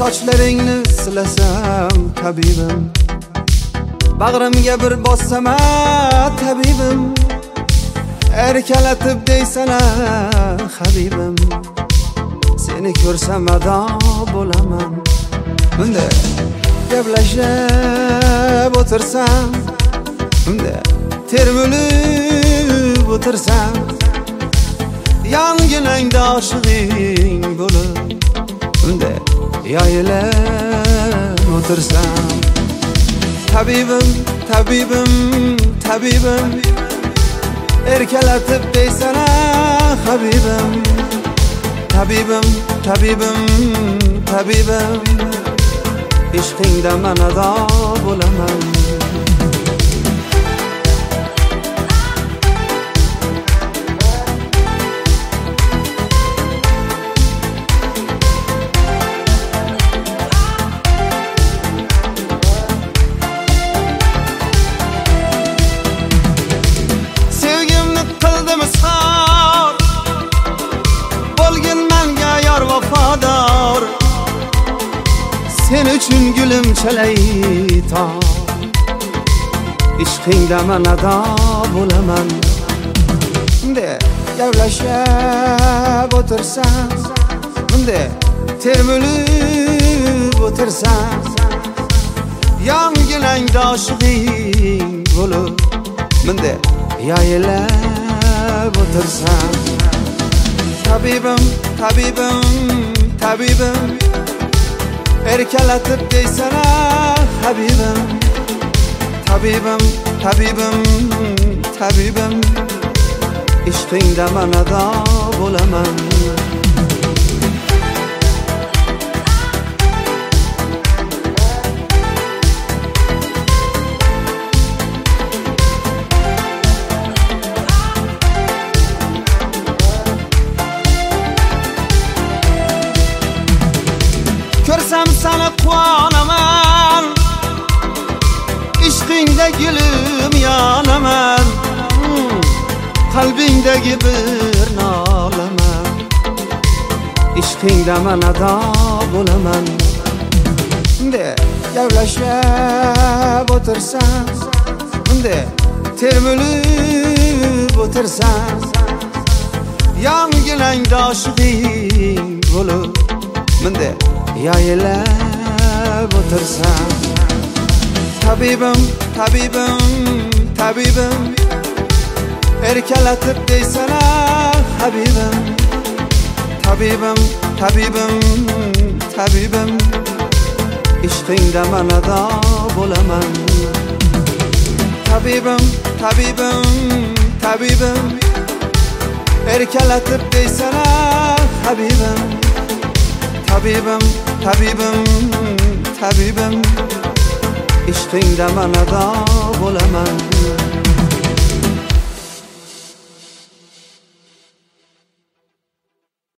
sochlaringni silasam tabibim. Bag'rimga bir bossam tabibim. Erkalatib deysana habibim. Seni ko'rsam ado bo'laman. Bunday gaplashib o'tirsam bunday termulib o'tirsam yonginangda oshig'ing bo'lib bunday yoyilib o'tirsam. Tabibim tabibim tabibim. Erkalatib deysana habibim. Tabibim tabibim tabibim. Ishqingda manado bo'laman. Sen uchun gulim chalayton ishqingda man ado bo'laman bunday gaplashib o'tirsam bunday termilib o'tirsam yonginangda oshig'ing bo'lib bunday yoyilib o'tirsam tabibim tabibim tabibim erkalatib deysana habibim tabibim tabibim tabibim ishqingda man ado bo'laman ko'rsam seni quvonaman ishqingda gulim yonaman Hmm, qalbingdagi bir nolaman ishqingda man ado bo'laman bunday gaplashib o'tirsam bunday termilib o'tirsam yonginangda oshig'ing bo'lib bunday yoyilib o'tirsam tabibim tabibim tabibim erkalatib deysana habibim. Tabibim tabibim tabibim ishqingda man ado bo'laman tabibim tabibim tabibim erkalatib deysana habibim. Tabibim tabibim tabibim ishqingda man ado bo'laman.